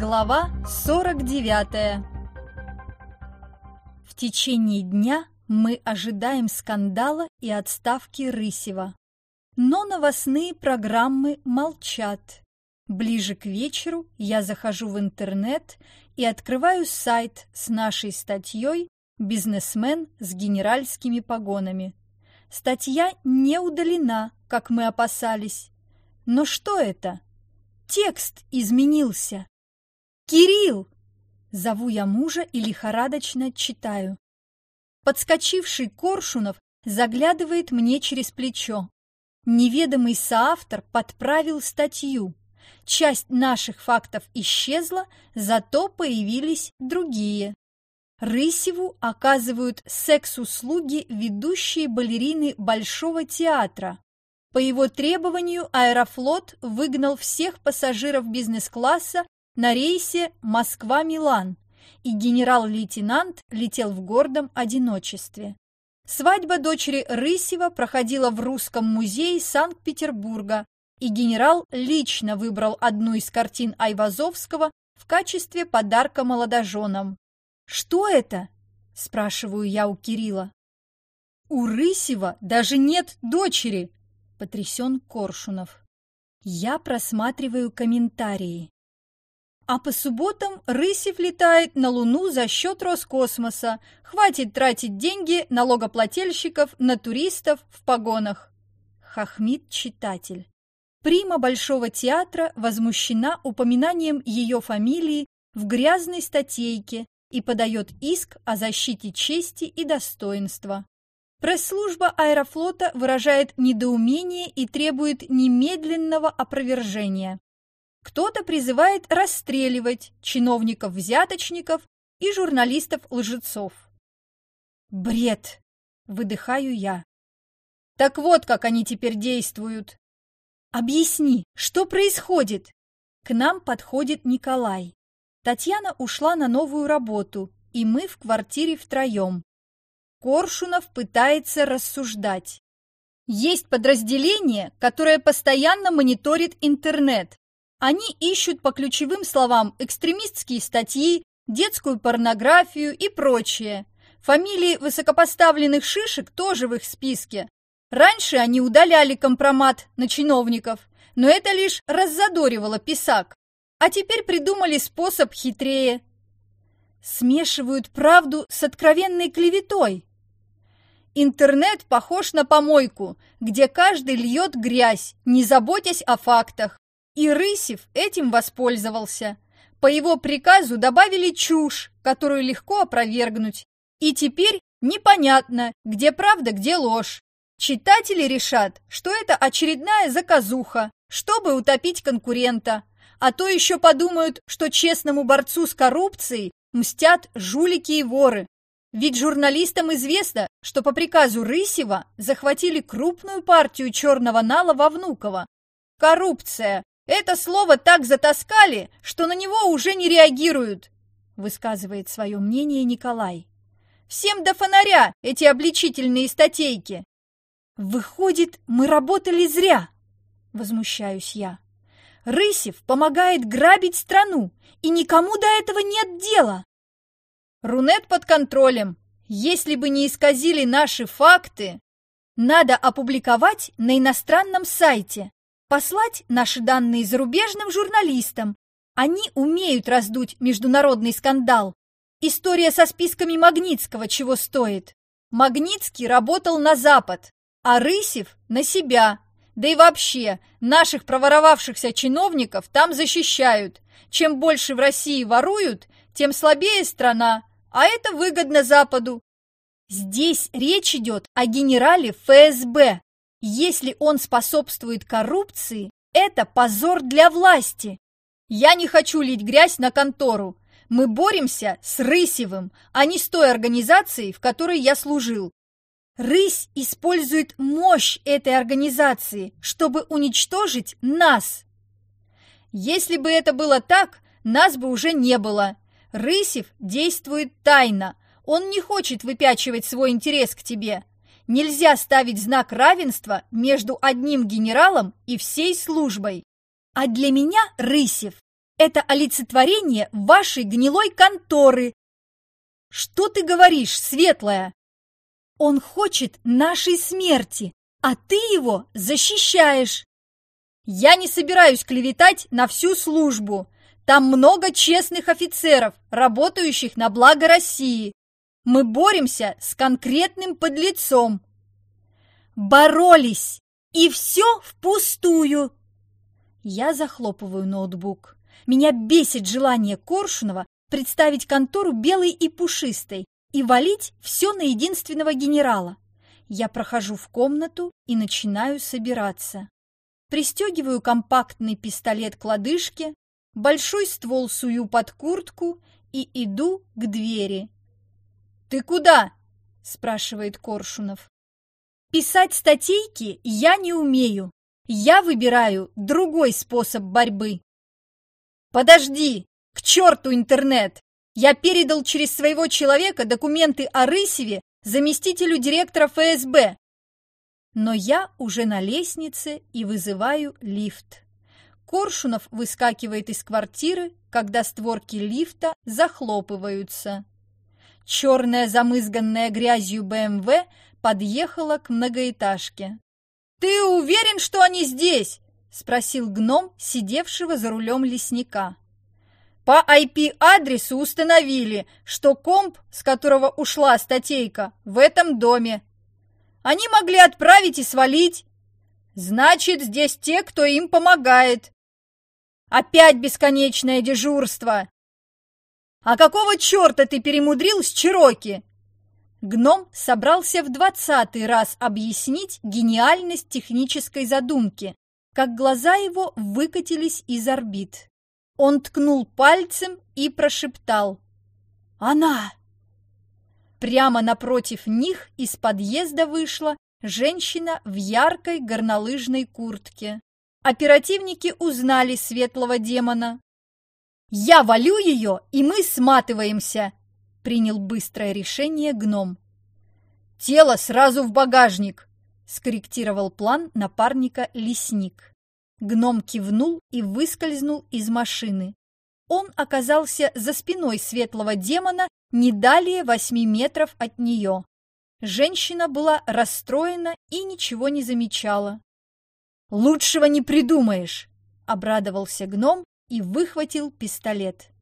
Глава 49 В течение дня мы ожидаем скандала и отставки Рысева. Но новостные программы молчат. Ближе к вечеру я захожу в интернет и открываю сайт с нашей статьей «Бизнесмен с генеральскими погонами». Статья не удалена, как мы опасались. Но что это? Текст изменился. «Кирилл!» Зову я мужа и лихорадочно читаю. Подскочивший Коршунов заглядывает мне через плечо. Неведомый соавтор подправил статью. Часть наших фактов исчезла, зато появились другие. Рысеву оказывают секс-услуги ведущие балерины Большого театра. По его требованию Аэрофлот выгнал всех пассажиров бизнес-класса на рейсе Москва-Милан, и генерал-лейтенант летел в гордом одиночестве. Свадьба дочери Рысева проходила в Русском музее Санкт-Петербурга, и генерал лично выбрал одну из картин Айвазовского в качестве подарка молодоженам. «Что это?» – спрашиваю я у Кирилла. «У Рысева даже нет дочери!» – потрясен Коршунов. Я просматриваю комментарии. А по субботам Рысев летает на Луну за счет Роскосмоса. Хватит тратить деньги налогоплательщиков на туристов в погонах. Хохмит читатель. Прима Большого театра возмущена упоминанием ее фамилии в грязной статейке и подает иск о защите чести и достоинства. Пресс-служба аэрофлота выражает недоумение и требует немедленного опровержения. Кто-то призывает расстреливать чиновников-взяточников и журналистов-лжецов. Бред! Выдыхаю я. Так вот, как они теперь действуют. Объясни, что происходит? К нам подходит Николай. Татьяна ушла на новую работу, и мы в квартире втроем. Коршунов пытается рассуждать. Есть подразделение, которое постоянно мониторит интернет, они ищут по ключевым словам экстремистские статьи, детскую порнографию и прочее. Фамилии высокопоставленных шишек тоже в их списке. Раньше они удаляли компромат на чиновников, но это лишь раззадоривало писак. А теперь придумали способ хитрее. Смешивают правду с откровенной клеветой. Интернет похож на помойку, где каждый льет грязь, не заботясь о фактах. И Рысев этим воспользовался. По его приказу добавили чушь, которую легко опровергнуть. И теперь непонятно, где правда, где ложь. Читатели решат, что это очередная заказуха, чтобы утопить конкурента. А то еще подумают, что честному борцу с коррупцией мстят жулики и воры. Ведь журналистам известно, что по приказу Рысева захватили крупную партию черного нала во Внуково. Коррупция это слово так затаскали, что на него уже не реагируют, высказывает свое мнение Николай. Всем до фонаря эти обличительные статейки. Выходит, мы работали зря, возмущаюсь я. Рысев помогает грабить страну, и никому до этого нет дела. Рунет под контролем. Если бы не исказили наши факты, надо опубликовать на иностранном сайте, послать наши данные зарубежным журналистам. Они умеют раздуть международный скандал. История со списками Магнитского чего стоит. Магнитский работал на Запад, а Рысев – на себя. Да и вообще, наших проворовавшихся чиновников там защищают. Чем больше в России воруют, тем слабее страна, а это выгодно Западу. Здесь речь идет о генерале ФСБ, если он способствует коррупции, это позор для власти. Я не хочу лить грязь на контору. Мы боремся с Рысевым, а не с той организацией, в которой я служил. Рысь использует мощь этой организации, чтобы уничтожить нас. Если бы это было так, нас бы уже не было. Рысев действует тайно. Он не хочет выпячивать свой интерес к тебе. Нельзя ставить знак равенства между одним генералом и всей службой. А для меня Рысев – Это олицетворение вашей гнилой конторы. Что ты говоришь, светлая? Он хочет нашей смерти, а ты его защищаешь. Я не собираюсь клеветать на всю службу. Там много честных офицеров, работающих на благо России. Мы боремся с конкретным подлецом. Боролись, и все впустую. Я захлопываю ноутбук. Меня бесит желание Коршунова представить контору белой и пушистой и валить все на единственного генерала. Я прохожу в комнату и начинаю собираться. Пристегиваю компактный пистолет к лодыжке, большой ствол сую под куртку и иду к двери. «Ты куда?» – спрашивает Коршунов. «Писать статейки я не умею. Я выбираю другой способ борьбы». «Подожди! К черту интернет! Я передал через своего человека документы о Рысеве заместителю директора ФСБ. Но я уже на лестнице и вызываю лифт. Коршунов выскакивает из квартиры, когда створки лифта захлопываются. Черная замызганная грязью БМВ подъехала к многоэтажке. «Ты уверен, что они здесь?» – спросил гном, сидевшего за рулем лесника. По IP-адресу установили, что комп, с которого ушла статейка, в этом доме. Они могли отправить и свалить. Значит, здесь те, кто им помогает. Опять бесконечное дежурство. А какого черта ты перемудрил с Чироки? Гном собрался в двадцатый раз объяснить гениальность технической задумки, как глаза его выкатились из орбит. Он ткнул пальцем и прошептал «Она!». Прямо напротив них из подъезда вышла женщина в яркой горнолыжной куртке. Оперативники узнали светлого демона. «Я валю ее, и мы сматываемся!» – принял быстрое решение гном. «Тело сразу в багажник!» – скорректировал план напарника лесник. Гном кивнул и выскользнул из машины. Он оказался за спиной светлого демона не далее восьми метров от нее. Женщина была расстроена и ничего не замечала. «Лучшего не придумаешь!» – обрадовался гном и выхватил пистолет.